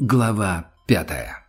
Глава пятая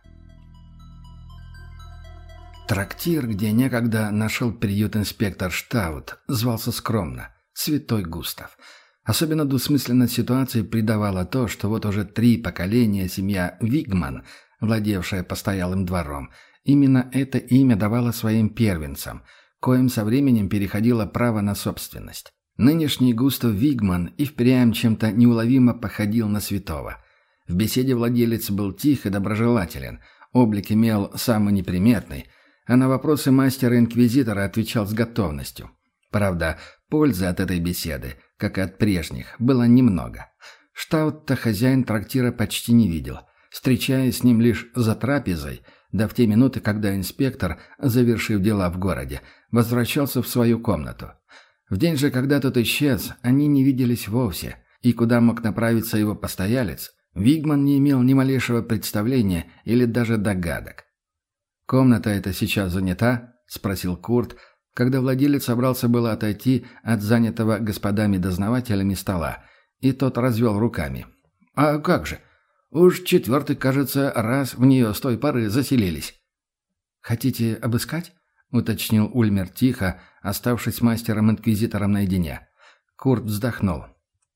Трактир, где некогда нашел приют инспектор Штаут, звался скромно «Святой Густав». Особенно двусмысленность ситуации придавало то, что вот уже три поколения семья Вигман, владевшая постоялым двором, именно это имя давала своим первенцам, коим со временем переходило право на собственность. Нынешний Густав Вигман и впрямь чем-то неуловимо походил на святого – в беседе владелец был тих и доброжелателен, облик имел самый неприметный, а на вопросы мастера-инквизитора отвечал с готовностью. Правда, пользы от этой беседы, как и от прежних, было немного. Штаут-то хозяин трактира почти не видел, встречаясь с ним лишь за трапезой, да в те минуты, когда инспектор, завершив дела в городе, возвращался в свою комнату. В день же, когда тот исчез, они не виделись вовсе, и куда мог направиться его постоялец, Вигман не имел ни малейшего представления или даже догадок. «Комната эта сейчас занята?» — спросил Курт, когда владелец собрался было отойти от занятого господами-дознавателями стола, и тот развел руками. «А как же? Уж четвертый, кажется, раз в нее с той поры заселились». «Хотите обыскать?» — уточнил Ульмер тихо, оставшись мастером-инквизитором наедине. Курт вздохнул.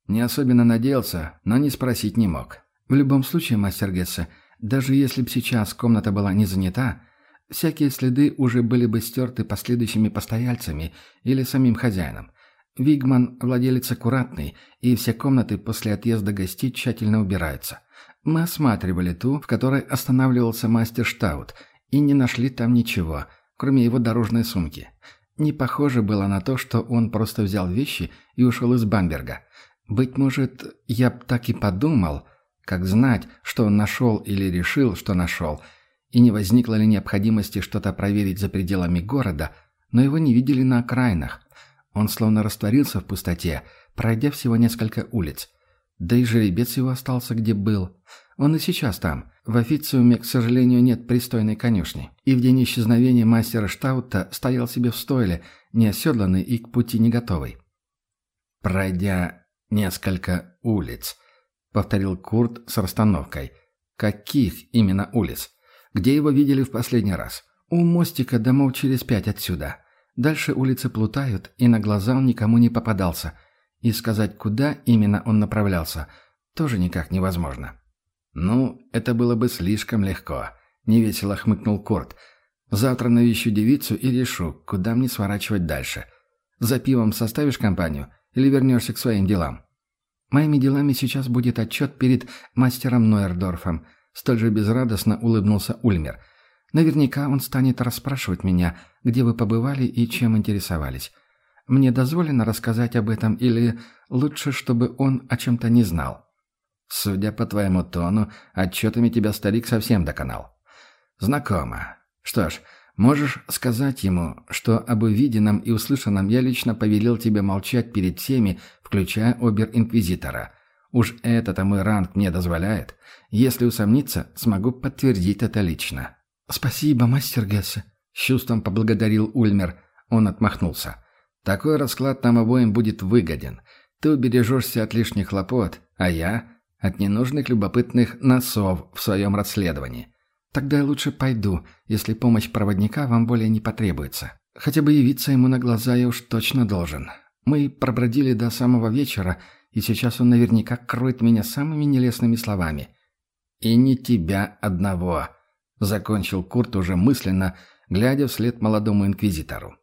Не особенно надеялся, но не спросить не мог. В любом случае, мастер Гессе, даже если бы сейчас комната была не занята, всякие следы уже были бы стерты последующими постояльцами или самим хозяином. Вигман – владелец аккуратный, и все комнаты после отъезда гостей тщательно убираются. Мы осматривали ту, в которой останавливался мастер Штаут, и не нашли там ничего, кроме его дорожной сумки. Не похоже было на то, что он просто взял вещи и ушел из Бамберга. Быть может, я б так и подумал – как знать, что он нашел или решил, что нашел, и не возникло ли необходимости что-то проверить за пределами города, но его не видели на окраинах. Он словно растворился в пустоте, пройдя всего несколько улиц. Да и жеребец его остался где был. Он и сейчас там. В официуме, к сожалению, нет пристойной конюшни. И в день исчезновения мастера Штаута стоял себе в стойле, неоседланный и к пути не готовый. Пройдя несколько улиц, повторил Курт с расстановкой. «Каких именно улиц? Где его видели в последний раз?» «У мостика домов через пять отсюда. Дальше улицы плутают, и на глаза он никому не попадался. И сказать, куда именно он направлялся, тоже никак невозможно». «Ну, это было бы слишком легко», — невесело хмыкнул Курт. «Завтра навещу девицу и решу, куда мне сворачивать дальше. За пивом составишь компанию или вернешься к своим делам?» Моими делами сейчас будет отчет перед мастером Нойердорфом. Столь же безрадостно улыбнулся Ульмер. Наверняка он станет расспрашивать меня, где вы побывали и чем интересовались. Мне дозволено рассказать об этом или лучше, чтобы он о чем-то не знал? Судя по твоему тону, отчетами тебя старик совсем доконал. Знакомо. Что ж, Можешь сказать ему, что об увиденном и услышанном я лично повелел тебе молчать перед всеми, включая обер-инквизитора. Уж это-то мой ранг мне дозволяет. Если усомниться, смогу подтвердить это лично». «Спасибо, мастер Гессе», — с чувством поблагодарил Ульмер. Он отмахнулся. «Такой расклад нам обоим будет выгоден. Ты убережешься от лишних хлопот, а я — от ненужных любопытных носов в своем расследовании. Тогда я лучше пойду, если помощь проводника вам более не потребуется. Хотя бы явиться ему на глаза я уж точно должен. Мы пробродили до самого вечера, и сейчас он наверняка кроет меня самыми нелестными словами. «И не тебя одного», — закончил Курт уже мысленно, глядя вслед молодому инквизитору.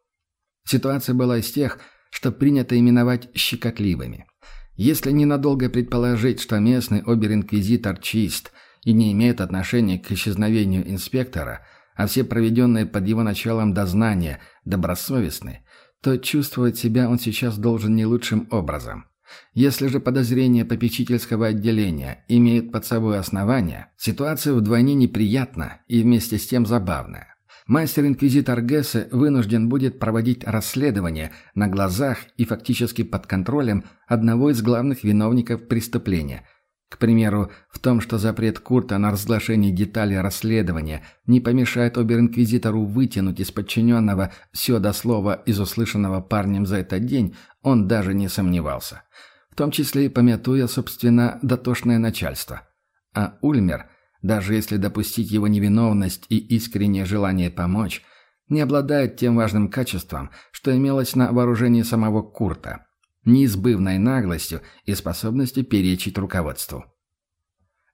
Ситуация была из тех, что принято именовать щекотливыми. Если ненадолго предположить, что местный обер-инквизитор чист — и не имеет отношения к исчезновению инспектора, а все проведенные под его началом дознания добросовестны, то чувствовать себя он сейчас должен не лучшим образом. Если же подозрения попечительского отделения имеют под собой основания, ситуация вдвойне неприятна и вместе с тем забавная. Мастер-инквизитор Гессе вынужден будет проводить расследование на глазах и фактически под контролем одного из главных виновников преступления – к примеру, в том, что запрет Курта на разглашение деталей расследования не помешает обер-инквизитору вытянуть из подчиненного все до слова из услышанного парнем за этот день, он даже не сомневался. В том числе и помятуя, собственно, дотошное начальство. А Ульмер даже если допустить его невиновность и искреннее желание помочь, не обладает тем важным качеством, что имелось на вооружении самого Курта – неизбывной наглостью и способностью перечить руководству.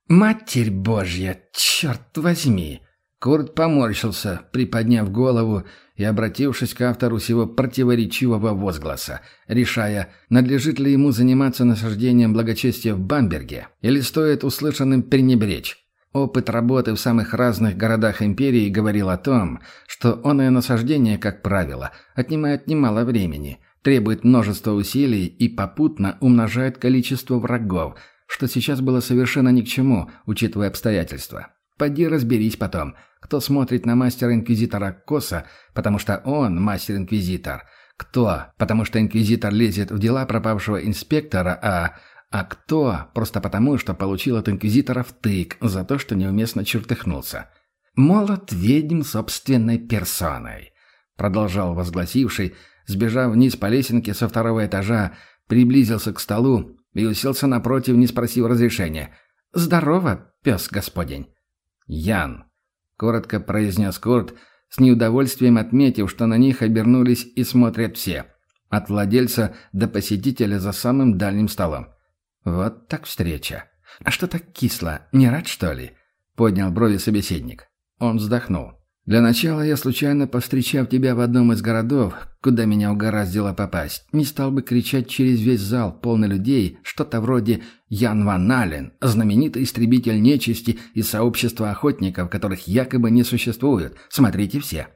«Матерь Божья, черт возьми!» Курт поморщился, приподняв голову и обратившись к автору сего противоречивого возгласа, решая, надлежит ли ему заниматься насаждением благочестия в Бамберге или стоит услышанным пренебречь. Опыт работы в самых разных городах империи говорил о том, что оное насаждение, как правило, отнимает немало времени, требует множества усилий и попутно умножает количество врагов, что сейчас было совершенно ни к чему, учитывая обстоятельства. Поди разберись потом – кто смотрит на мастера-инквизитора косо, потому что он мастер-инквизитор? Кто? Потому что инквизитор лезет в дела пропавшего инспектора, а... А кто? Просто потому, что получил от инквизитора втык за то, что неуместно чертыхнулся. «Молот ведьм собственной персоной», — продолжал возгласивший, сбежав вниз по лесенке со второго этажа, приблизился к столу и уселся напротив, не спросив разрешения. «Здорово, пес господень». «Ян», коротко произнес Курт, с неудовольствием отметив, что на них обернулись и смотрят все. От владельца до посетителя за самым дальним столом. Вот так встреча. А что так кисло? Не рад, что ли? Поднял брови собеседник. Он вздохнул. Для начала я, случайно повстречав тебя в одном из городов, куда меня угораздило попасть, не стал бы кричать через весь зал, полный людей, что-то вроде «Ян Ван Нален, знаменитый истребитель нечисти из сообщества охотников, которых якобы не существует, смотрите все».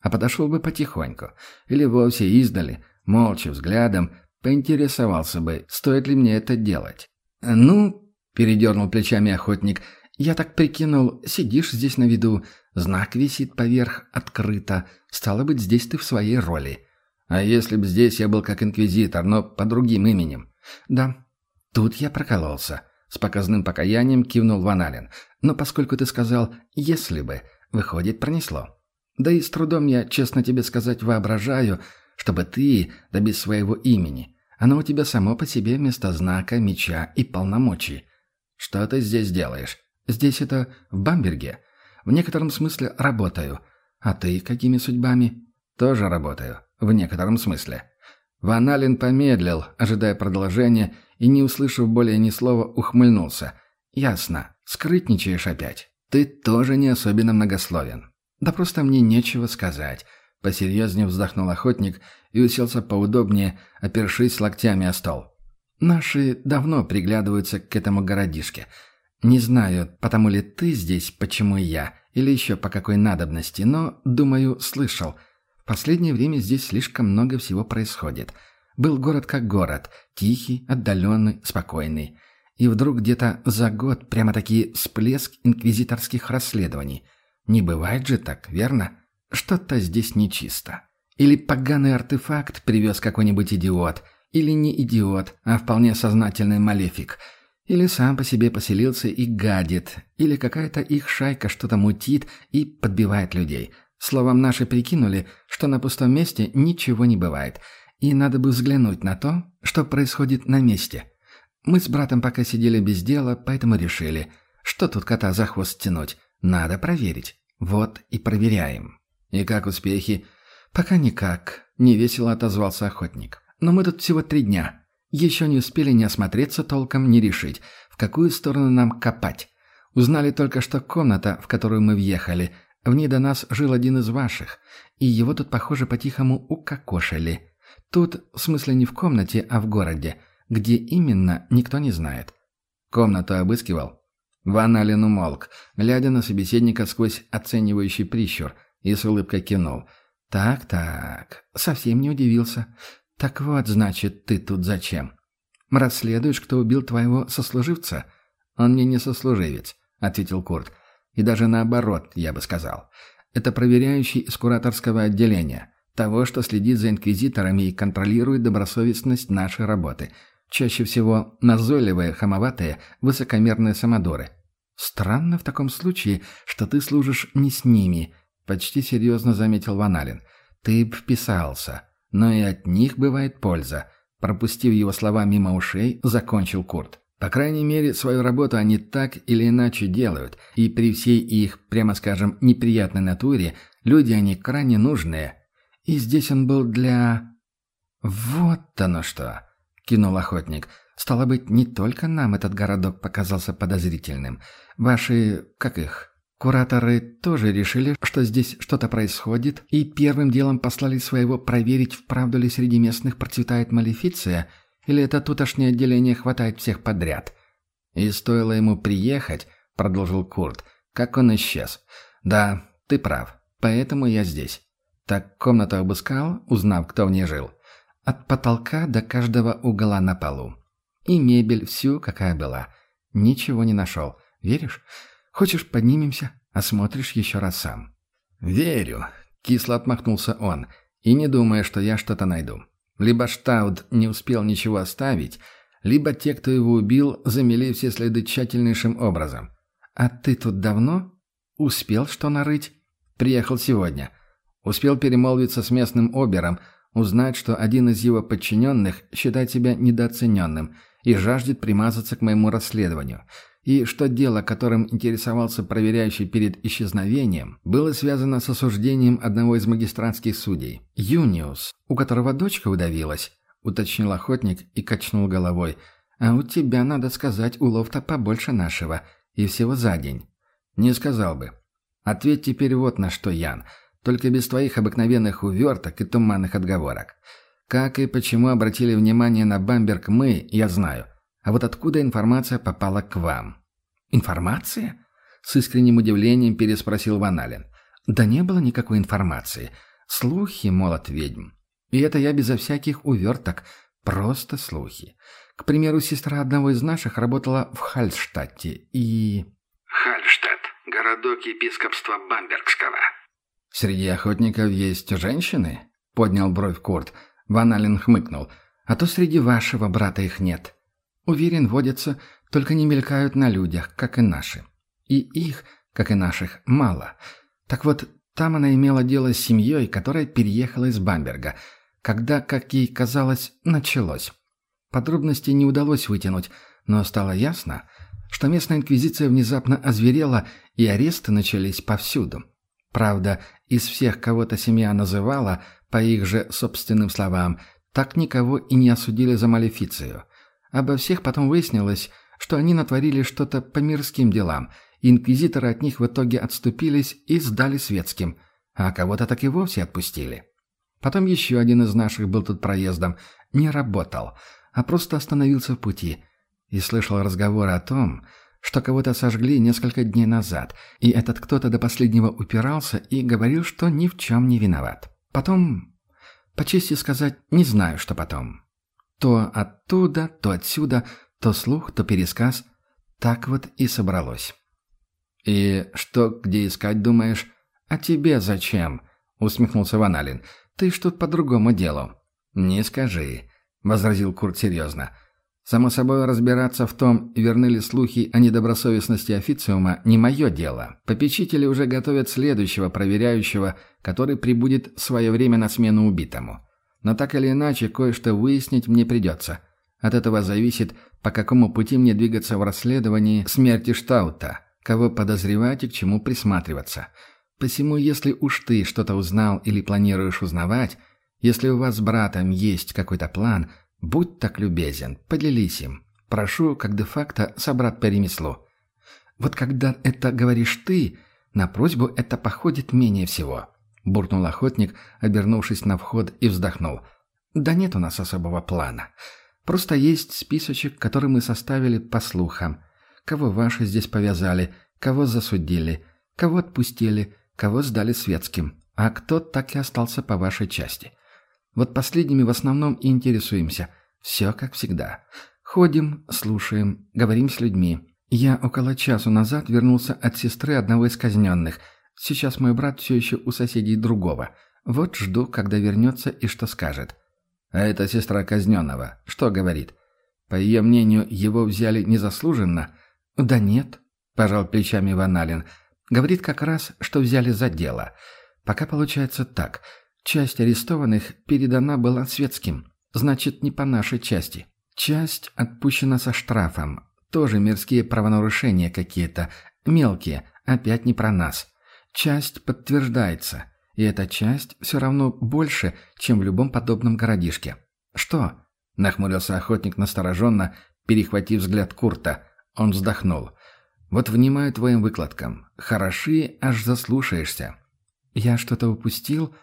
А подошел бы потихоньку, или вовсе издали, молча взглядом, поинтересовался бы, стоит ли мне это делать. «Ну», — передернул плечами охотник, — «я так прикинул, сидишь здесь на виду, Знак висит поверх, открыто. Стало быть, здесь ты в своей роли. А если б здесь я был как инквизитор, но по другим именем? Да, тут я прокололся. С показным покаянием кивнул Ваналин. Но поскольку ты сказал «если бы», выходит, пронесло. Да и с трудом я, честно тебе сказать, воображаю, чтобы ты, да без своего имени. Оно у тебя само по себе вместо знака, меча и полномочий. Что ты здесь делаешь? Здесь это в Бамберге. В некотором смысле работаю. А ты какими судьбами? Тоже работаю. В некотором смысле. Ван Ален помедлил, ожидая продолжения, и, не услышав более ни слова, ухмыльнулся. «Ясно. Скрытничаешь опять. Ты тоже не особенно многословен. Да просто мне нечего сказать». Посерьезнее вздохнул охотник и уселся поудобнее, опершись локтями о стол. «Наши давно приглядываются к этому городишке. Не знаю, потому ли ты здесь, почему я, или еще по какой надобности, но, думаю, слышал. В последнее время здесь слишком много всего происходит. Был город как город, тихий, отдаленный, спокойный. И вдруг где-то за год прямо такие всплеск инквизиторских расследований. Не бывает же так, верно? Что-то здесь нечисто. Или поганый артефакт привез какой-нибудь идиот. Или не идиот, а вполне сознательный малефик – или сам по себе поселился и гадит, или какая-то их шайка что-то мутит и подбивает людей. Словом, наши прикинули, что на пустом месте ничего не бывает, и надо бы взглянуть на то, что происходит на месте. Мы с братом пока сидели без дела, поэтому решили, что тут кота за хвост тянуть. Надо проверить. Вот и проверяем. И как успехи? Пока никак, невесело отозвался охотник. Но мы тут всего три дня. Еще не успели ни осмотреться толком, ни решить, в какую сторону нам копать. Узнали только, что комната, в которую мы въехали, в ней до нас жил один из ваших, и его тут, похоже, по-тихому укокошили. Тут, в смысле, не в комнате, а в городе. Где именно, никто не знает. Комнату обыскивал. Ван Ален умолк, глядя на собеседника сквозь оценивающий прищур, и с улыбкой кинул. «Так-так, совсем не удивился. «Так вот, значит, ты тут зачем? Расследуешь, кто убил твоего сослуживца?» «Он мне не сослуживец», — ответил Курт. «И даже наоборот, я бы сказал. Это проверяющий из кураторского отделения, того, что следит за инквизиторами и контролирует добросовестность нашей работы. Чаще всего назойливые, хамоватые, высокомерные самодоры. Странно в таком случае, что ты служишь не с ними», — почти серьезно заметил Ваналин. «Ты вписался». Но и от них бывает польза. Пропустив его слова мимо ушей, закончил Курт. По крайней мере, свою работу они так или иначе делают, и при всей их, прямо скажем, неприятной натуре, люди они крайне нужные. И здесь он был для... «Вот оно что!» — кинул охотник. «Стало быть, не только нам этот городок показался подозрительным. Ваши... как их? Кураторы тоже решили, что здесь что-то происходит, и первым делом послали своего проверить, вправду ли среди местных процветает малефиция, или это тутошнее отделение хватает всех подряд. И стоило ему приехать, продолжил Курт, как он исчез. Да, ты прав, поэтому я здесь. Так комнату обыскал, узнав, кто в ней жил. От потолка до каждого угла на полу. И мебель всю, какая была. Ничего не нашел. Веришь? Хочешь, поднимемся, осмотришь еще раз сам?» «Верю», — кисло отмахнулся он, — «и не думая, что я что-то найду. Либо Штауд не успел ничего оставить, либо те, кто его убил, замели все следы тщательнейшим образом. А ты тут давно? Успел что нарыть? Приехал сегодня. Успел перемолвиться с местным обером, узнать, что один из его подчиненных считает себя недооцененным и жаждет примазаться к моему расследованию и что дело, которым интересовался проверяющий перед исчезновением, было связано с осуждением одного из магистратских судей, Юниус, у которого дочка удавилась, уточнил охотник и качнул головой. «А у тебя, надо сказать, улов-то побольше нашего, и всего за день». «Не сказал бы. Ответь теперь вот на что, Ян, только без твоих обыкновенных уверток и туманных отговорок. Как и почему обратили внимание на Бамберг мы, я знаю». А вот откуда информация попала к вам? Информация? С искренним удивлением переспросил Ваналин. Да не было никакой информации. Слухи, молот ведьм. И это я безо всяких уверток. Просто слухи. К примеру, сестра одного из наших работала в Хальштадте и... Хальштадт. Городок епископства Бамбергского. Среди охотников есть женщины? Поднял бровь Курт. Ваналин хмыкнул. А то среди вашего брата их нет. Уверен, водятся, только не мелькают на людях, как и наши. И их, как и наших, мало. Так вот, там она имела дело с семьей, которая переехала из Бамберга, когда, как ей казалось, началось. Подробностей не удалось вытянуть, но стало ясно, что местная инквизиция внезапно озверела, и аресты начались повсюду. Правда, из всех, кого-то семья называла, по их же собственным словам, так никого и не осудили за малефицию. Обо всех потом выяснилось, что они натворили что-то по мирским делам, инквизиторы от них в итоге отступились и сдали светским, а кого-то так и вовсе отпустили. Потом еще один из наших был тут проездом, не работал, а просто остановился в пути и слышал разговоры о том, что кого-то сожгли несколько дней назад, и этот кто-то до последнего упирался и говорил, что ни в чем не виноват. Потом, по чести сказать, не знаю, что потом. То оттуда, то отсюда, то слух, то пересказ. Так вот и собралось. «И что, где искать, думаешь?» «А тебе зачем?» — усмехнулся Ваналин. «Ты ж тут по другому делу». «Не скажи», — возразил Курт серьезно. «Само собой, разбираться в том, верны ли слухи о недобросовестности официума, не мое дело. Попечители уже готовят следующего проверяющего, который прибудет в свое время на смену убитому. Но так или иначе, кое-что выяснить мне придется. От этого зависит, по какому пути мне двигаться в расследовании смерти Штаута, кого подозревать и к чему присматриваться. Посему, если уж ты что-то узнал или планируешь узнавать, если у вас с братом есть какой-то план, будь так любезен, поделись им. Прошу, как де-факто, собрат по ремеслу. Вот когда это говоришь ты, на просьбу это походит менее всего буркнул охотник, обернувшись на вход и вздохнул. «Да нет у нас особого плана. Просто есть списочек, который мы составили по слухам. Кого ваши здесь повязали, кого засудили, кого отпустили, кого сдали светским, а кто так и остался по вашей части. Вот последними в основном и интересуемся. Все как всегда. Ходим, слушаем, говорим с людьми. Я около часу назад вернулся от сестры одного из казненных – Сейчас мой брат все еще у соседей другого. Вот жду, когда вернется и что скажет. А это сестра казненного. Что говорит? По ее мнению, его взяли незаслуженно? Да нет, пожал плечами Ваналин. Говорит как раз, что взяли за дело. Пока получается так. Часть арестованных передана была светским. Значит, не по нашей части. Часть отпущена со штрафом. Тоже мирские правонарушения какие-то. Мелкие, опять не про нас. Часть подтверждается. И эта часть все равно больше, чем в любом подобном городишке. «Что?» — нахмурился охотник настороженно, перехватив взгляд Курта. Он вздохнул. «Вот внимаю твоим выкладкам. Хороши, аж заслушаешься». «Я что-то упустил?»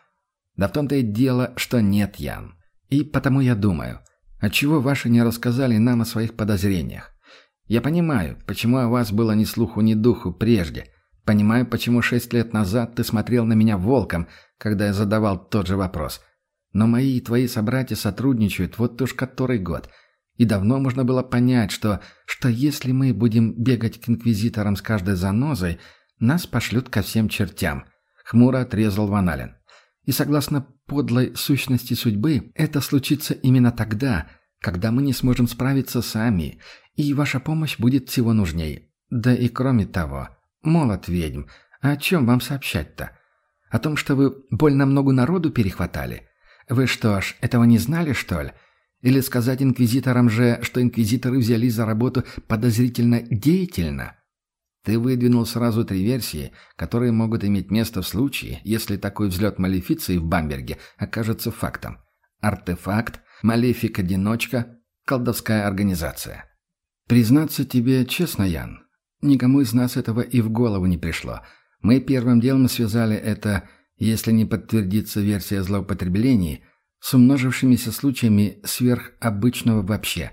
«Да в том-то и дело, что нет, Ян. И потому я думаю, отчего ваши не рассказали нам о своих подозрениях? Я понимаю, почему о вас было ни слуху, ни духу прежде. Понимаю, почему шесть лет назад ты смотрел на меня волком, когда я задавал тот же вопрос. Но мои и твои собратья сотрудничают вот уж который год. И давно можно было понять, что, что если мы будем бегать к инквизиторам с каждой занозой, нас пошлют ко всем чертям. Хмуро отрезал Ваналин. И согласно подлой сущности судьбы, это случится именно тогда, когда мы не сможем справиться сами, и ваша помощь будет всего нужней. Да и кроме того, молот ведьм, о чем вам сообщать-то? О том, что вы больно много народу перехватали? Вы что ж, этого не знали, что ли? Или сказать инквизиторам же, что инквизиторы взялись за работу подозрительно деятельно? Ты выдвинул сразу три версии, которые могут иметь место в случае, если такой взлет малефиции в Бамберге окажется фактом. Артефакт, малефик-одиночка, колдовская организация. Признаться тебе честно, Ян, никому из нас этого и в голову не пришло. Мы первым делом связали это, если не подтвердится версия злоупотреблений, с умножившимися случаями сверхобычного вообще.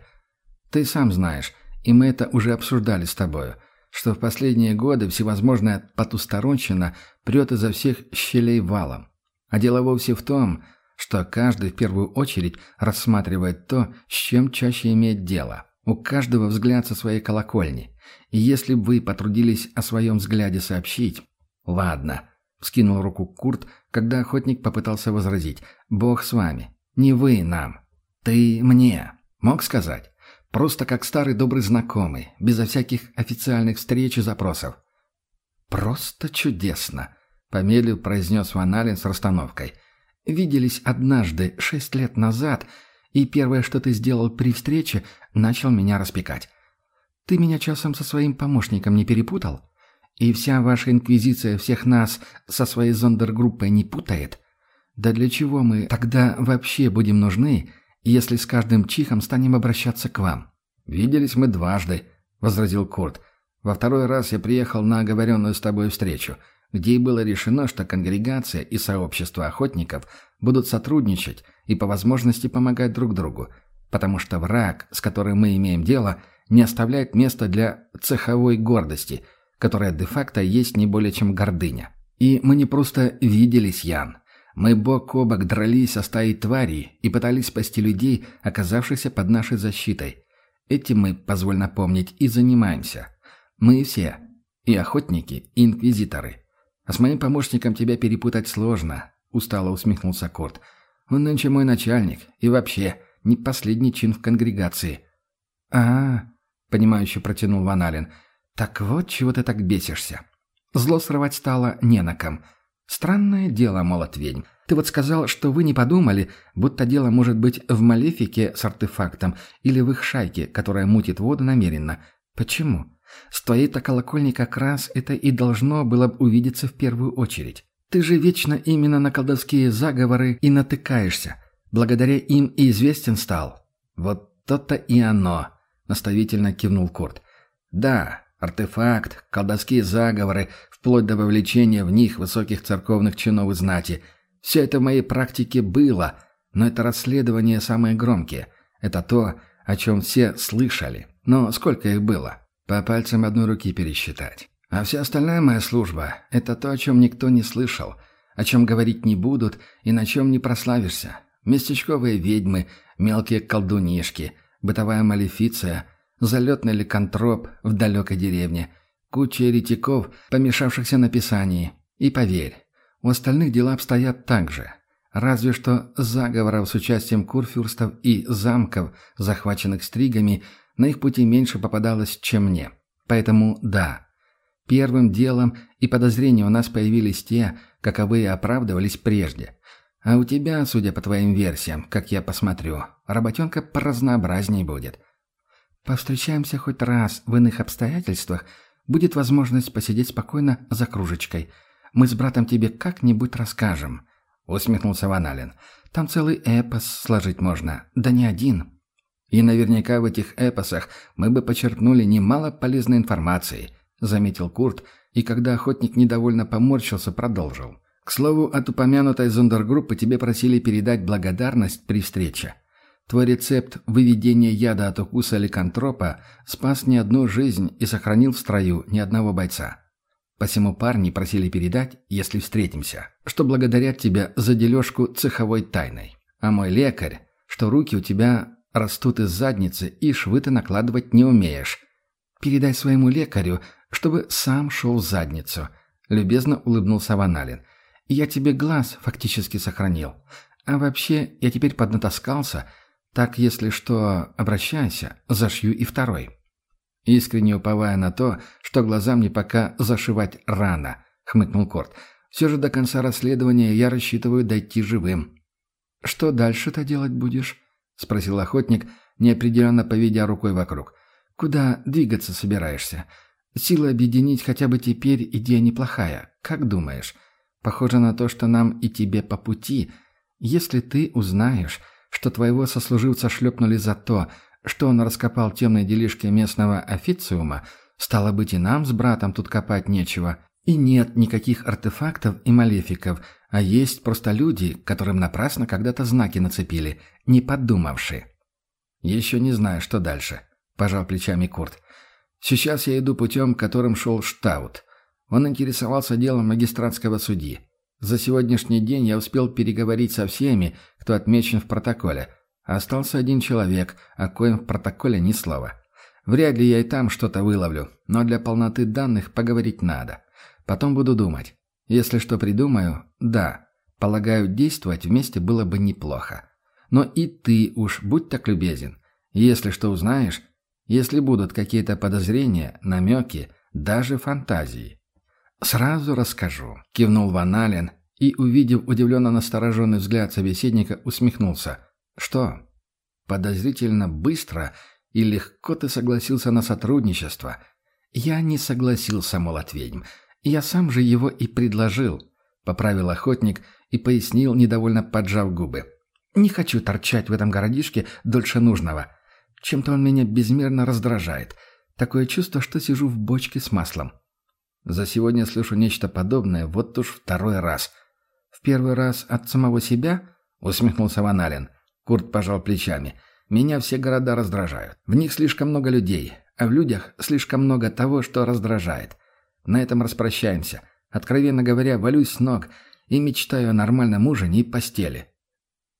Ты сам знаешь, и мы это уже обсуждали с тобою – что в последние годы всевозможная потусторонщина прет изо всех щелей валом. А дело вовсе в том, что каждый в первую очередь рассматривает то, с чем чаще имеет дело. У каждого взгляд со своей колокольни. И если бы вы потрудились о своем взгляде сообщить... «Ладно», — вскинул руку Курт, когда охотник попытался возразить. «Бог с вами. Не вы нам. Ты мне. Мог сказать?» Просто как старый добрый знакомый, безо всяких официальных встреч и запросов. «Просто чудесно», — помедлив произнес Ваналин с расстановкой. «Виделись однажды, шесть лет назад, и первое, что ты сделал при встрече, начал меня распекать. Ты меня часом со своим помощником не перепутал? И вся ваша инквизиция всех нас со своей зондергруппой не путает? Да для чего мы тогда вообще будем нужны, если с каждым чихом станем обращаться к вам». «Виделись мы дважды», — возразил Курт. «Во второй раз я приехал на оговоренную с тобой встречу, где и было решено, что конгрегация и сообщество охотников будут сотрудничать и по возможности помогать друг другу, потому что враг, с которым мы имеем дело, не оставляет места для цеховой гордости, которая де-факто есть не более чем гордыня. И мы не просто виделись, Ян, мы бок о бок дрались о стаи тварей и пытались спасти людей, оказавшихся под нашей защитой. Этим мы, позволь напомнить, и занимаемся. Мы все. И охотники, и инквизиторы. А с моим помощником тебя перепутать сложно, устало усмехнулся Корт. Он нынче мой начальник. И вообще, не последний чин в конгрегации. а, -а, -а понимающе протянул Ваналин. Так вот чего ты так бесишься. Зло срывать стало не на ком. Странное дело, молот ведьм. Ты вот сказал, что вы не подумали, будто дело может быть в Малефике с артефактом или в их шайке, которая мутит воду намеренно. Почему? С твоей-то колокольни как раз это и должно было бы увидеться в первую очередь. Ты же вечно именно на колдовские заговоры и натыкаешься. Благодаря им и известен стал. Вот то-то и оно, наставительно кивнул Корт. Да, артефакт, колдовские заговоры, вплоть до вовлечения в них высоких церковных чинов и знати – все это в моей практике было, но это расследование самое громкие. Это то, о чем все слышали. Но сколько их было? По пальцам одной руки пересчитать. А вся остальная моя служба – это то, о чем никто не слышал, о чем говорить не будут и на чем не прославишься. Местечковые ведьмы, мелкие колдунишки, бытовая малефиция, залетный ликантроп в далекой деревне, куча еретиков, помешавшихся на писании. И поверь, у остальных дела обстоят так же. Разве что заговоров с участием курфюрстов и замков, захваченных стригами, на их пути меньше попадалось, чем мне. Поэтому да, первым делом и подозрения у нас появились те, каковые оправдывались прежде. А у тебя, судя по твоим версиям, как я посмотрю, работенка поразнообразней будет. Повстречаемся хоть раз в иных обстоятельствах, будет возможность посидеть спокойно за кружечкой. Мы с братом тебе как-нибудь расскажем», — усмехнулся Ваналин. «Там целый эпос сложить можно, да не один». «И наверняка в этих эпосах мы бы почерпнули немало полезной информации», — заметил Курт, и когда охотник недовольно поморщился, продолжил. «К слову, от упомянутой зондергруппы тебе просили передать благодарность при встрече. Твой рецепт выведения яда от укуса ликантропа спас не одну жизнь и сохранил в строю ни одного бойца. Посему парни просили передать, если встретимся, что благодарят тебя за дележку цеховой тайной. А мой лекарь, что руки у тебя растут из задницы и швы ты накладывать не умеешь. Передай своему лекарю, чтобы сам шел в задницу. Любезно улыбнулся Ваналин. Я тебе глаз фактически сохранил. А вообще, я теперь поднатаскался – так, если что, обращайся, зашью и второй. Искренне уповая на то, что глаза мне пока зашивать рано, хмыкнул Корт. Все же до конца расследования я рассчитываю дойти живым. Что дальше-то делать будешь? Спросил охотник, неопределенно поведя рукой вокруг. Куда двигаться собираешься? Силы объединить хотя бы теперь идея неплохая. Как думаешь? Похоже на то, что нам и тебе по пути. Если ты узнаешь, что твоего сослуживца шлепнули за то, что он раскопал темные делишки местного официума, стало быть и нам с братом тут копать нечего. И нет никаких артефактов и малефиков, а есть просто люди, которым напрасно когда-то знаки нацепили, не подумавши. «Еще не знаю, что дальше», – пожал плечами Курт. «Сейчас я иду путем, которым шел Штаут. Он интересовался делом магистратского судьи. За сегодняшний день я успел переговорить со всеми, кто отмечен в протоколе. Остался один человек, о коем в протоколе ни слова. Вряд ли я и там что-то выловлю, но для полноты данных поговорить надо. Потом буду думать. Если что придумаю, да, полагаю, действовать вместе было бы неплохо. Но и ты уж будь так любезен. Если что узнаешь, если будут какие-то подозрения, намеки, даже фантазии, «Сразу расскажу», — кивнул Ван Ален и, увидев удивленно настороженный взгляд собеседника, усмехнулся. «Что?» «Подозрительно быстро и легко ты согласился на сотрудничество». «Я не согласился, ведьм. Я сам же его и предложил», — поправил охотник и пояснил, недовольно поджав губы. «Не хочу торчать в этом городишке дольше нужного. Чем-то он меня безмерно раздражает. Такое чувство, что сижу в бочке с маслом». За сегодня слышу нечто подобное, вот уж второй раз. В первый раз от самого себя? Усмехнулся Ваналин. Курт пожал плечами. Меня все города раздражают. В них слишком много людей, а в людях слишком много того, что раздражает. На этом распрощаемся. Откровенно говоря, валюсь с ног и мечтаю о нормальном ужине и постели.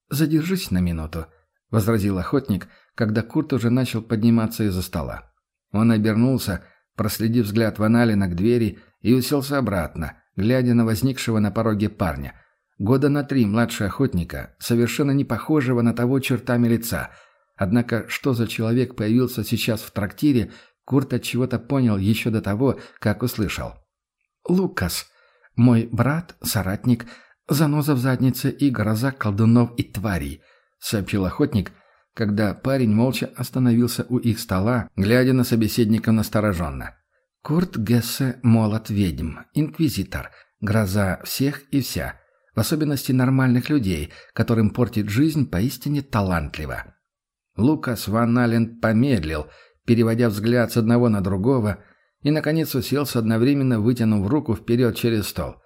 «Задержись на минуту», — возразил охотник, когда Курт уже начал подниматься из-за стола. Он обернулся проследив взгляд Ваналина к двери и уселся обратно, глядя на возникшего на пороге парня. Года на три младше охотника, совершенно не похожего на того чертами лица. Однако, что за человек появился сейчас в трактире, Курт от чего-то понял еще до того, как услышал. «Лукас, мой брат, соратник, заноза в заднице и гроза колдунов и тварей», — сообщил охотник, когда парень молча остановился у их стола, глядя на собеседника настороженно. Курт Гессе – молот ведьм, инквизитор, гроза всех и вся, в особенности нормальных людей, которым портит жизнь поистине талантливо. Лукас Ван Аллен помедлил, переводя взгляд с одного на другого, и, наконец, уселся одновременно, вытянув руку вперед через стол.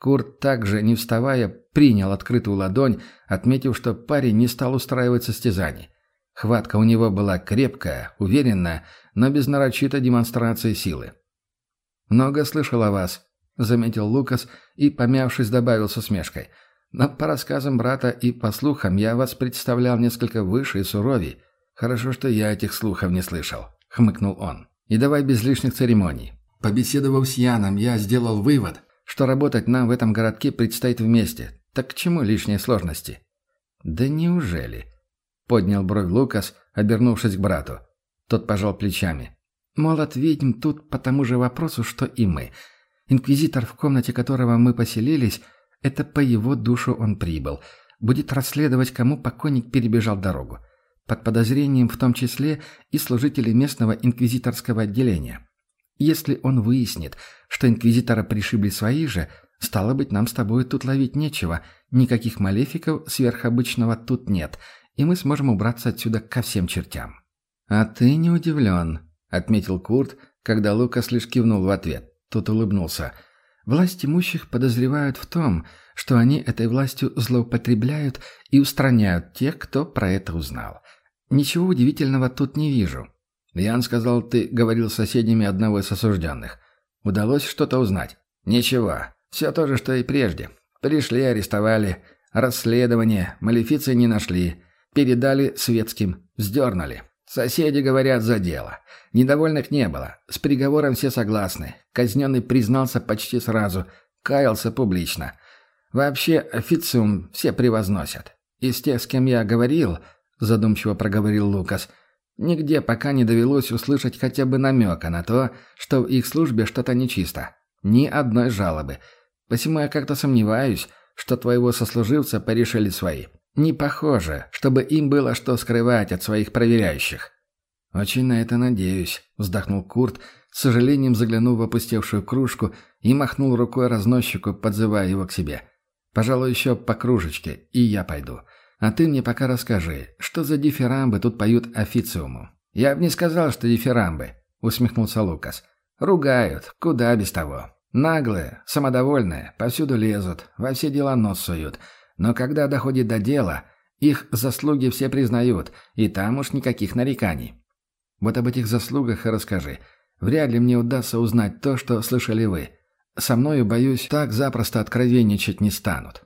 Курт также, не вставая, принял открытую ладонь, отметив, что парень не стал устраивать состязаний. Хватка у него была крепкая, уверенная, но без нарочитой демонстрации силы. «Много слышал о вас», — заметил Лукас и, помявшись, добавил с усмешкой. «Но по рассказам брата и по слухам я вас представлял несколько выше и суровей. Хорошо, что я этих слухов не слышал», — хмыкнул он. «И давай без лишних церемоний. Побеседовав с Яном, я сделал вывод, что работать нам в этом городке предстоит вместе. Так к чему лишние сложности?» «Да неужели?» — поднял бровь Лукас, обернувшись к брату. Тот пожал плечами. «Молот ведьм тут по тому же вопросу, что и мы. Инквизитор, в комнате которого мы поселились, это по его душу он прибыл. Будет расследовать, кому покойник перебежал дорогу. под подозрением в том числе и служителей местного инквизиторского отделения. Если он выяснит, что инквизитора пришибли свои же, стало быть, нам с тобой тут ловить нечего, никаких малефиков сверхобычного тут нет, и мы сможем убраться отсюда ко всем чертям». «А ты не удивлен», — отметил Курт, когда Лукас лишь кивнул в ответ. Тот улыбнулся. «Власть имущих подозревают в том, что они этой властью злоупотребляют и устраняют тех, кто про это узнал. Ничего удивительного тут не вижу. Ян сказал, ты говорил с соседями одного из осужденных. Удалось что-то узнать? Ничего. Все то же, что и прежде. Пришли, арестовали. Расследование. Малефиции не нашли. Передали светским. Вздернули. Соседи говорят за дело. Недовольных не было. С приговором все согласны. Казненный признался почти сразу. Каялся публично. Вообще, официум все превозносят. Из тех, с кем я говорил, задумчиво проговорил Лукас – Нигде пока не довелось услышать хотя бы намека на то, что в их службе что-то нечисто. Ни одной жалобы. Посему я как-то сомневаюсь, что твоего сослуживца порешили свои. Не похоже, чтобы им было что скрывать от своих проверяющих. «Очень на это надеюсь», — вздохнул Курт, с сожалением заглянув в опустевшую кружку и махнул рукой разносчику, подзывая его к себе. «Пожалуй, еще по кружечке, и я пойду. А ты мне пока расскажи, что за дифирамбы тут поют официуму?» «Я бы не сказал, что дифирамбы», — усмехнулся Лукас. «Ругают, куда без того. Наглые, самодовольные, повсюду лезут, во все дела нос суют. Но когда доходит до дела, их заслуги все признают, и там уж никаких нареканий. Вот об этих заслугах и расскажи. Вряд ли мне удастся узнать то, что слышали вы. Со мною, боюсь, так запросто откровенничать не станут».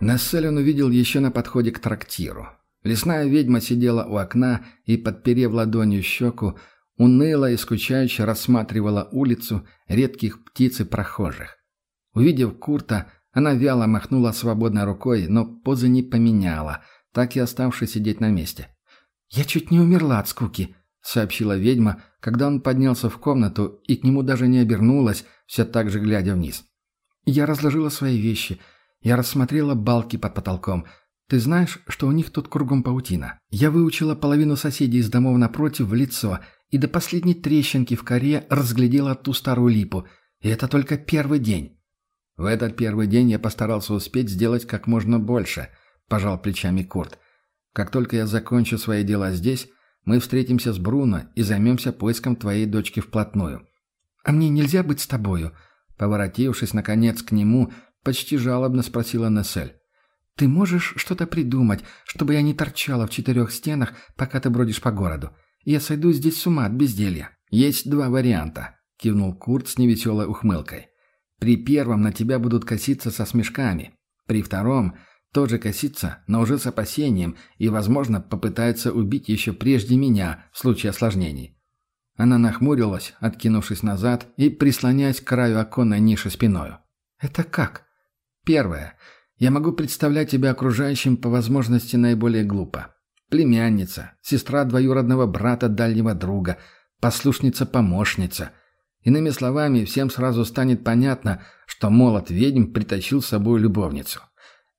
Нессель он увидел еще на подходе к трактиру. Лесная ведьма сидела у окна и, подперев ладонью щеку, уныло и скучающе рассматривала улицу редких птиц и прохожих. Увидев Курта, она вяло махнула свободной рукой, но позы не поменяла, так и оставшись сидеть на месте. «Я чуть не умерла от скуки», — сообщила ведьма, когда он поднялся в комнату и к нему даже не обернулась, все так же глядя вниз. «Я разложила свои вещи», — я рассмотрела балки под потолком. Ты знаешь, что у них тут кругом паутина? Я выучила половину соседей из домов напротив в лицо и до последней трещинки в коре разглядела ту старую липу. И это только первый день. В этот первый день я постарался успеть сделать как можно больше, пожал плечами Курт. Как только я закончу свои дела здесь, мы встретимся с Бруно и займемся поиском твоей дочки вплотную. А мне нельзя быть с тобою? Поворотившись, наконец, к нему, Почти жалобно спросила Нессель. «Ты можешь что-то придумать, чтобы я не торчала в четырех стенах, пока ты бродишь по городу? Я сойду здесь с ума от безделья». «Есть два варианта», — кивнул Курт с невеселой ухмылкой. «При первом на тебя будут коситься со смешками. При втором тоже коситься, но уже с опасением и, возможно, попытается убить еще прежде меня в случае осложнений». Она нахмурилась, откинувшись назад и прислоняясь к краю оконной ниши спиною. «Это как?» Первое. Я могу представлять тебя окружающим по возможности наиболее глупо. Племянница, сестра двоюродного брата дальнего друга, послушница-помощница. Иными словами, всем сразу станет понятно, что молот ведьм притащил с собой любовницу.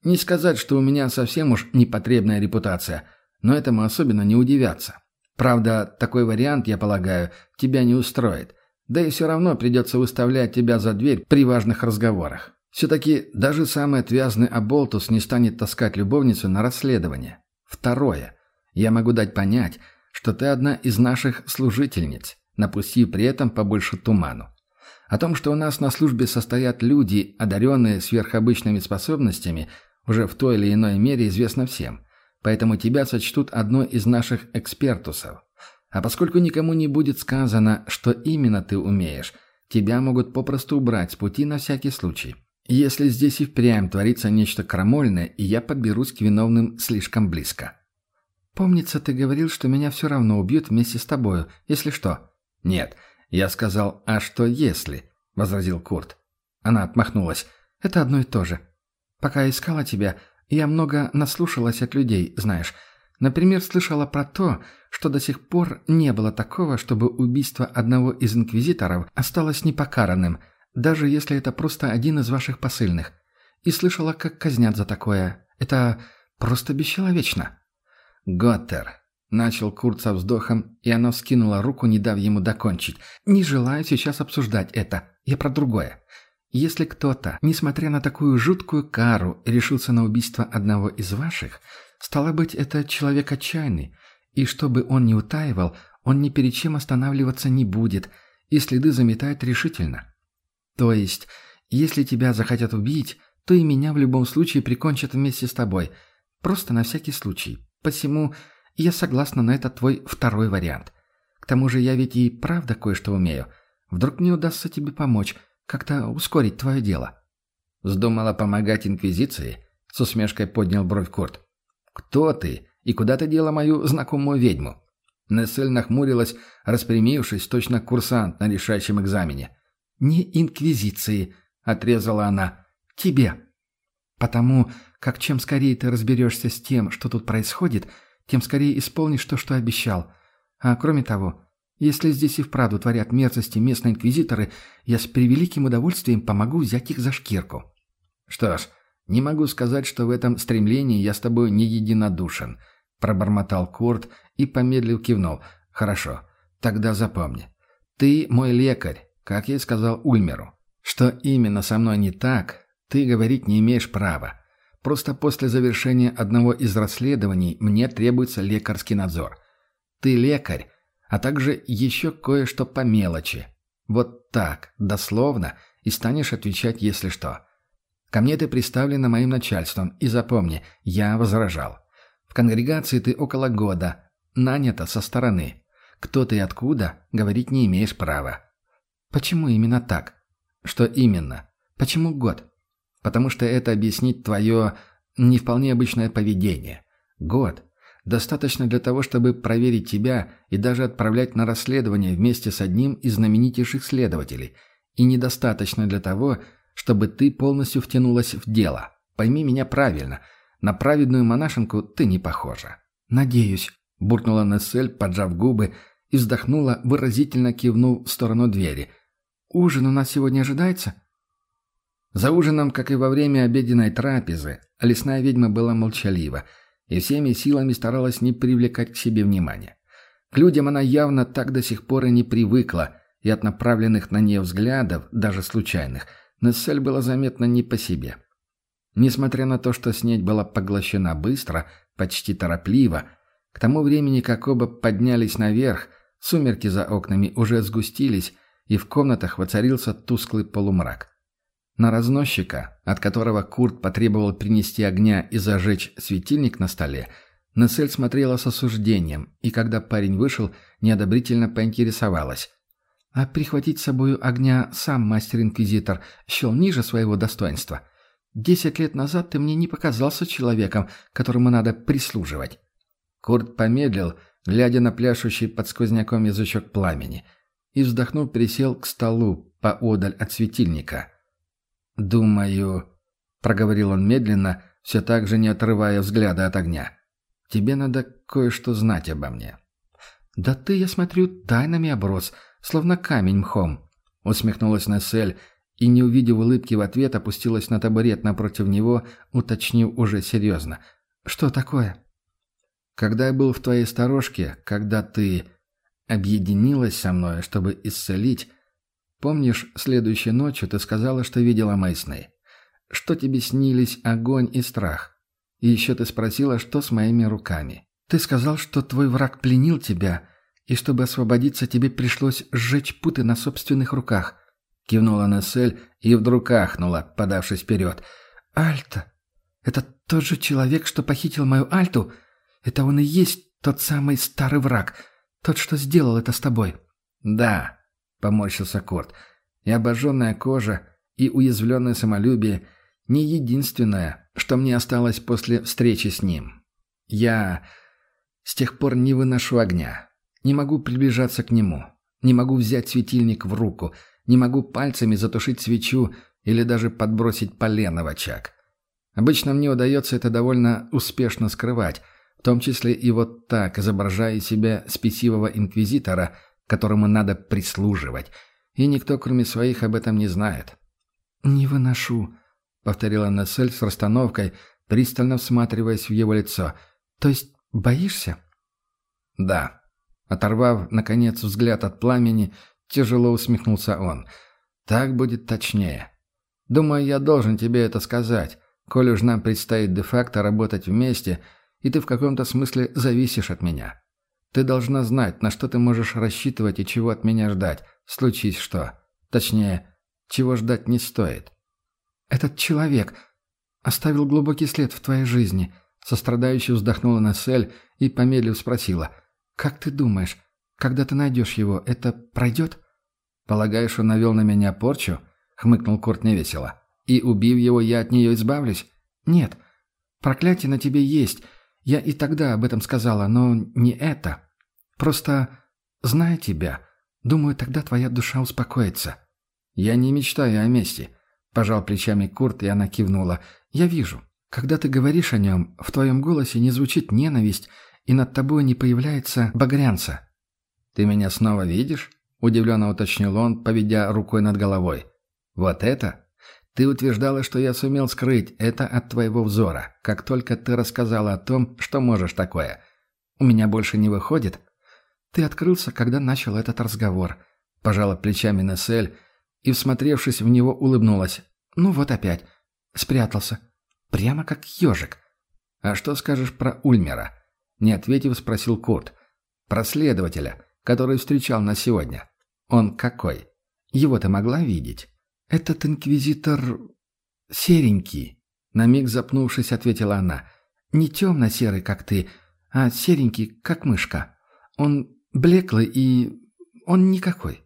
Не сказать, что у меня совсем уж непотребная репутация, но этому особенно не удивятся. Правда, такой вариант, я полагаю, тебя не устроит. Да и все равно придется выставлять тебя за дверь при важных разговорах. Все-таки даже самый отвязный Аболтус не станет таскать любовницу на расследование. Второе. Я могу дать понять, что ты одна из наших служительниц, напустив при этом побольше туману. О том, что у нас на службе состоят люди, одаренные сверхобычными способностями, уже в той или иной мере известно всем. Поэтому тебя сочтут одной из наших экспертусов. А поскольку никому не будет сказано, что именно ты умеешь, тебя могут попросту убрать с пути на всякий случай. Если здесь и впрямь творится нечто крамольное, и я подберусь к виновным слишком близко. Помнится, ты говорил, что меня все равно убьют вместе с тобою, если что. Нет, я сказал, а что если? Возразил Курт. Она отмахнулась. Это одно и то же. Пока я искала тебя, я много наслушалась от людей, знаешь. Например, слышала про то, что до сих пор не было такого, чтобы убийство одного из инквизиторов осталось непокаранным – даже если это просто один из ваших посыльных. И слышала, как казнят за такое. Это просто бесчеловечно». «Готтер», — начал Курт со вздохом, и она вскинула руку, не дав ему докончить. «Не желаю сейчас обсуждать это. Я про другое. Если кто-то, несмотря на такую жуткую кару, решился на убийство одного из ваших, стало быть, это человек отчаянный, и чтобы он не утаивал, он ни перед чем останавливаться не будет, и следы заметает решительно. То есть, если тебя захотят убить, то и меня в любом случае прикончат вместе с тобой. Просто на всякий случай. Посему я согласна на этот твой второй вариант. К тому же я ведь и правда кое-что умею. Вдруг мне удастся тебе помочь, как-то ускорить твое дело». «Вздумала помогать Инквизиции?» — с усмешкой поднял бровь Курт. «Кто ты и куда ты дела мою знакомую ведьму?» Нессель нахмурилась, распрямившись, точно курсант на решающем экзамене. «Не Инквизиции», — отрезала она. «Тебе. Потому как чем скорее ты разберешься с тем, что тут происходит, тем скорее исполнишь то, что обещал. А кроме того, если здесь и вправду творят мерзости местные инквизиторы, я с превеликим удовольствием помогу взять их за шкирку». «Что ж, не могу сказать, что в этом стремлении я с тобой не единодушен», — пробормотал Курт и помедлив кивнул. «Хорошо, тогда запомни. Ты мой лекарь, как я и сказал Ульмеру. Что именно со мной не так, ты говорить не имеешь права. Просто после завершения одного из расследований мне требуется лекарский надзор. Ты лекарь, а также еще кое-что по мелочи. Вот так, дословно, и станешь отвечать, если что. Ко мне ты представлена моим начальством, и запомни, я возражал. В конгрегации ты около года, нанята со стороны. Кто ты и откуда, говорить не имеешь права. Почему именно так? Что именно? Почему год? Потому что это объяснит твое не вполне обычное поведение. Год Достаточно для того, чтобы проверить тебя и даже отправлять на расследование вместе с одним из знаменитейших следователей. И недостаточно для того, чтобы ты полностью втянулась в дело. Пойми меня правильно. На праведную монашенку ты не похожа. «Надеюсь», — буркнула Нессель, поджав губы, и вздохнула, выразительно кивнув в сторону двери. «Ужин у нас сегодня ожидается?» За ужином, как и во время обеденной трапезы, лесная ведьма была молчалива — и всеми силами старалась не привлекать к себе внимания. К людям она явно так до сих пор и не привыкла, и от направленных на нее взглядов, даже случайных, Нессель было заметно не по себе. Несмотря на то, что снедь была поглощена быстро, почти торопливо, к тому времени, как оба поднялись наверх, сумерки за окнами уже сгустились, и в комнатах воцарился тусклый полумрак. На разносчика, от которого Курт потребовал принести огня и зажечь светильник на столе, Нессель смотрела с осуждением, и когда парень вышел, неодобрительно поинтересовалась. «А прихватить с собою огня сам мастер-инквизитор счел ниже своего достоинства? Десять лет назад ты мне не показался человеком, которому надо прислуживать». Курт помедлил, глядя на пляшущий под сквозняком язычок пламени, и, вздохнув, присел к столу поодаль от светильника – «Думаю...» — проговорил он медленно, все так же не отрывая взгляда от огня. «Тебе надо кое-что знать обо мне». «Да ты, я смотрю, тайнами оброс, словно камень мхом», — усмехнулась Нессель, и, не увидев улыбки в ответ, опустилась на табурет напротив него, уточнив уже серьезно. «Что такое?» «Когда я был в твоей сторожке, когда ты объединилась со мной, чтобы исцелить, Помнишь, следующей ночью ты сказала, что видела Мэйсней? Что тебе снились огонь и страх? И еще ты спросила, что с моими руками. Ты сказал, что твой враг пленил тебя, и чтобы освободиться, тебе пришлось сжечь путы на собственных руках. Кивнула Нессель и вдруг ахнула, подавшись вперед. «Альта! Это тот же человек, что похитил мою Альту? Это он и есть тот самый старый враг, тот, что сделал это с тобой?» «Да», — поморщился Корт. «И обожженная кожа, и уязвленное самолюбие — не единственное, что мне осталось после встречи с ним. Я с тех пор не выношу огня, не могу приближаться к нему, не могу взять светильник в руку, не могу пальцами затушить свечу или даже подбросить полено в очаг. Обычно мне удается это довольно успешно скрывать, в том числе и вот так, изображая себя спесивого инквизитора — которому надо прислуживать. и никто, кроме своих, об этом не знает». «Не выношу», — повторила Нессель с расстановкой, пристально всматриваясь в его лицо. «То есть боишься?» «Да». Оторвав, наконец, взгляд от пламени, тяжело усмехнулся он. «Так будет точнее. Думаю, я должен тебе это сказать, коль уж нам предстоит де-факто работать вместе, и ты в каком-то смысле зависишь от меня. Ты должна знать, на что ты можешь рассчитывать и чего от меня ждать, случись что. Точнее, чего ждать не стоит». «Этот человек оставил глубокий след в твоей жизни», — сострадающе вздохнула Насель и, помедлив, спросила. «Как ты думаешь, когда ты найдешь его, это пройдет?» «Полагаешь, он навел на меня порчу?» — хмыкнул Курт невесело. «И, убив его, я от нее избавлюсь?» «Нет. Проклятие на тебе есть. Я и тогда об этом сказала, но не это. Просто, зная тебя, думаю, тогда твоя душа успокоится». «Я не мечтаю о мести», — пожал плечами Курт, и она кивнула. «Я вижу. Когда ты говоришь о нем, в твоем голосе не звучит ненависть, и над тобой не появляется багрянца». «Ты меня снова видишь?» — удивленно уточнил он, поведя рукой над головой. «Вот это? Ты утверждала, что я сумел скрыть это от твоего взора, как только ты рассказала о том, что можешь такое. У меня больше не выходит?» «Ты открылся, когда начал этот разговор», — пожала плечами Нессель, и, всмотревшись в него, улыбнулась. «Ну вот опять. Спрятался. Прямо как ежик». «А что скажешь про Ульмера?» Не ответив, спросил Курт. «Про следователя, который встречал нас сегодня. Он какой? Его ты могла видеть?» «Этот инквизитор... серенький», — на миг запнувшись, ответила она. «Не темно-серый, как ты, а серенький, как мышка. Он блеклый и... он никакой.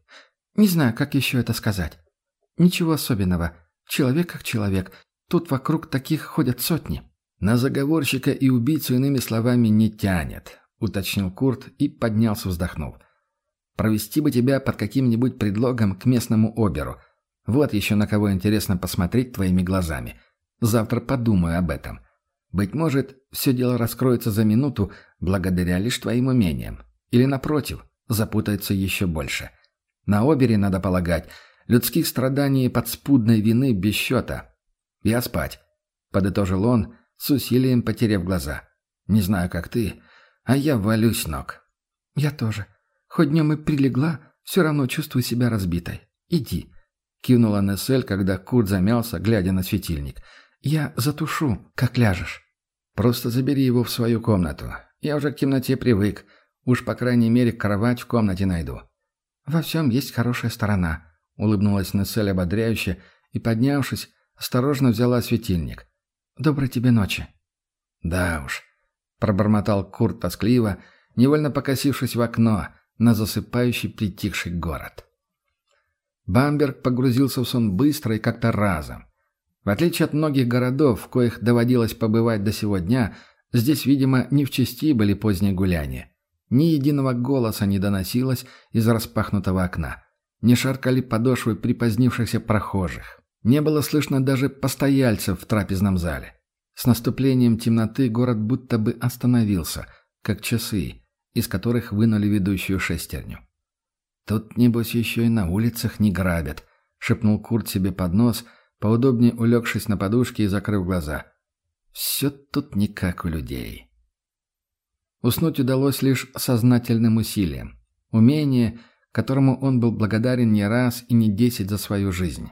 Не знаю, как еще это сказать. Ничего особенного. Человек как человек. Тут вокруг таких ходят сотни. На заговорщика и убийцу иными словами не тянет, уточнил Курт и поднялся, вздохнув. Провести бы тебя под каким-нибудь предлогом к местному оберу. Вот еще на кого интересно посмотреть твоими глазами. Завтра подумаю об этом. Быть может, все дело раскроется за минуту благодаря лишь твоим умениям. Или, напротив, запутается еще больше. — на обере, надо полагать, людских страданий и подспудной вины без счета. Я спать, — подытожил он, с усилием потеряв глаза. Не знаю, как ты, а я валюсь ног. Я тоже. Хоть днем и прилегла, все равно чувствую себя разбитой. Иди, — кивнула Нессель, когда Курт замялся, глядя на светильник. Я затушу, как ляжешь. Просто забери его в свою комнату. Я уже к темноте привык. Уж, по крайней мере, кровать в комнате найду. «Во всем есть хорошая сторона», — улыбнулась Нессель ободряюще и, поднявшись, осторожно взяла светильник. «Доброй тебе ночи». «Да уж», — пробормотал Курт тоскливо, невольно покосившись в окно на засыпающий притихший город. Бамберг погрузился в сон быстро и как-то разом. В отличие от многих городов, в коих доводилось побывать до сего дня, здесь, видимо, не в чести были поздние гуляния. Ни единого голоса не доносилось из распахнутого окна. Не шаркали подошвы припозднившихся прохожих. Не было слышно даже постояльцев в трапезном зале. С наступлением темноты город будто бы остановился, как часы, из которых вынули ведущую шестерню. «Тут, небось, еще и на улицах не грабят», — шепнул Курт себе под нос, поудобнее улегшись на подушке и закрыв глаза. «Все тут не как у людей». Уснуть удалось лишь сознательным усилием. Умение, которому он был благодарен не раз и не десять за свою жизнь.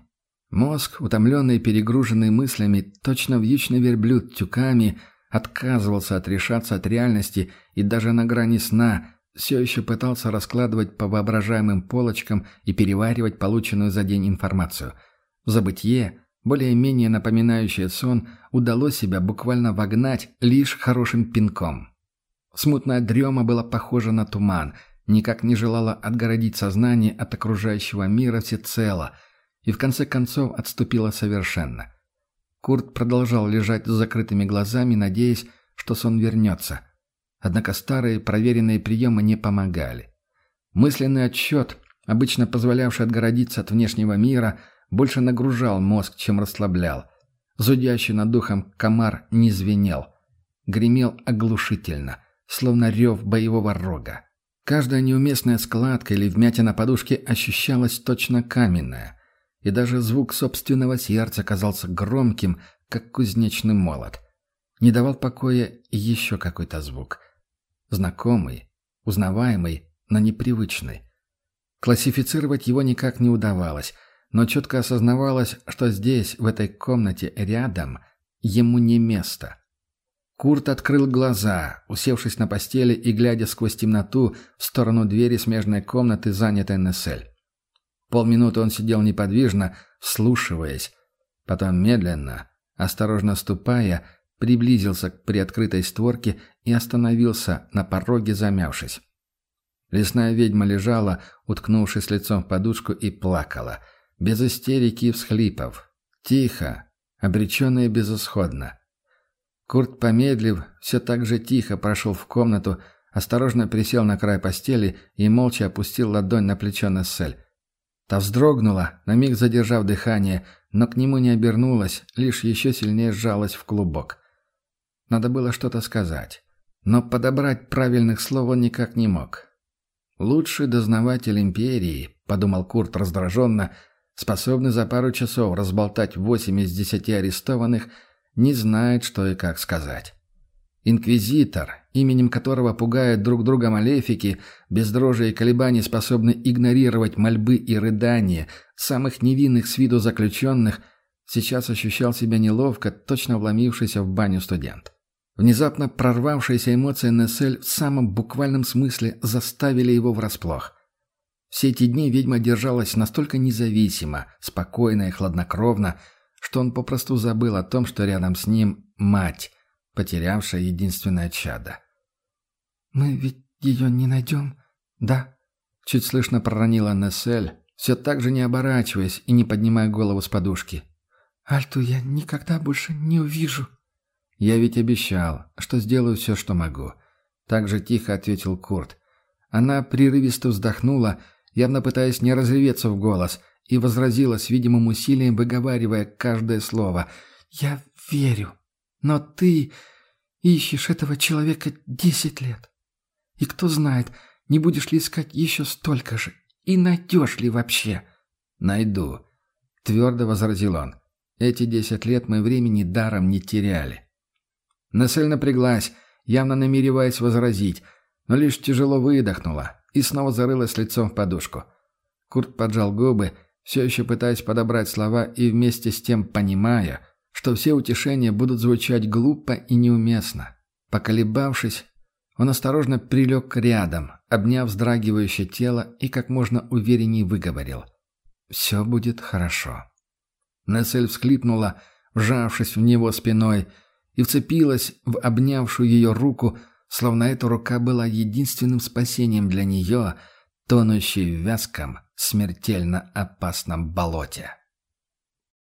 Мозг, утомленный и перегруженный мыслями, точно вьючный верблюд тюками, отказывался отрешаться от реальности и даже на грани сна все еще пытался раскладывать по воображаемым полочкам и переваривать полученную за день информацию. В забытье, более-менее напоминающее сон, удалось себя буквально вогнать лишь хорошим пинком. Смутная дрема была похожа на туман, никак не желала отгородить сознание от окружающего мира всецело, и в конце концов отступила совершенно. Курт продолжал лежать с закрытыми глазами, надеясь, что сон вернется. Однако старые проверенные приемы не помогали. Мысленный отсчет, обычно позволявший отгородиться от внешнего мира, больше нагружал мозг, чем расслаблял. Зудящий над духом комар не звенел. Гремел оглушительно — словно рев боевого рога. Каждая неуместная складка или вмятина подушки ощущалась точно каменная, и даже звук собственного сердца казался громким, как кузнечный молот. Не давал покоя еще какой-то звук. Знакомый, узнаваемый, но непривычный. Классифицировать его никак не удавалось, но четко осознавалось, что здесь, в этой комнате рядом, ему не место. Курт открыл глаза, усевшись на постели и глядя сквозь темноту в сторону двери смежной комнаты, занятой Нессель. Полминуты он сидел неподвижно, вслушиваясь. Потом медленно, осторожно ступая, приблизился к приоткрытой створке и остановился на пороге, замявшись. Лесная ведьма лежала, уткнувшись лицом в подушку, и плакала, без истерики и всхлипов. Тихо, обреченно и безысходно. Курт, помедлив, все так же тихо прошел в комнату, осторожно присел на край постели и молча опустил ладонь на плечо Нессель. Та вздрогнула, на миг задержав дыхание, но к нему не обернулась, лишь еще сильнее сжалась в клубок. Надо было что-то сказать. Но подобрать правильных слов он никак не мог. «Лучший дознаватель империи», — подумал Курт раздраженно, способный за пару часов разболтать восемь из десяти арестованных — не знает, что и как сказать. Инквизитор, именем которого пугают друг друга малефики, без дрожи и колебаний способны игнорировать мольбы и рыдания самых невинных с виду заключенных, сейчас ощущал себя неловко, точно вломившийся в баню студент. Внезапно прорвавшиеся эмоции Нессель в самом буквальном смысле заставили его врасплох. Все эти дни ведьма держалась настолько независимо, спокойно и хладнокровно, что он попросту забыл о том, что рядом с ним мать, потерявшая единственное чадо. «Мы ведь ее не найдем, да?» Чуть слышно проронила Нессель, все так же не оборачиваясь и не поднимая голову с подушки. «Альту я никогда больше не увижу». «Я ведь обещал, что сделаю все, что могу», — так же тихо ответил Курт. Она прерывисто вздохнула, явно пытаясь не разреветься в голос — и возразила с видимым усилием, выговаривая каждое слово. «Я верю, но ты ищешь этого человека десять лет. И кто знает, не будешь ли искать еще столько же, и найдешь ли вообще?» «Найду», — твердо возразил он. «Эти десять лет мы времени даром не теряли». Насель напряглась, явно намереваясь возразить, но лишь тяжело выдохнула и снова зарылась лицом в подушку. Курт поджал губы, все еще пытаясь подобрать слова и вместе с тем понимая, что все утешения будут звучать глупо и неуместно. Поколебавшись, он осторожно прилег рядом, обняв вздрагивающее тело и как можно увереннее выговорил. «Все будет хорошо». Нессель всхлипнула, вжавшись в него спиной, и вцепилась в обнявшую ее руку, словно эта рука была единственным спасением для нее, тонущей в вязком, смертельно опасном болоте.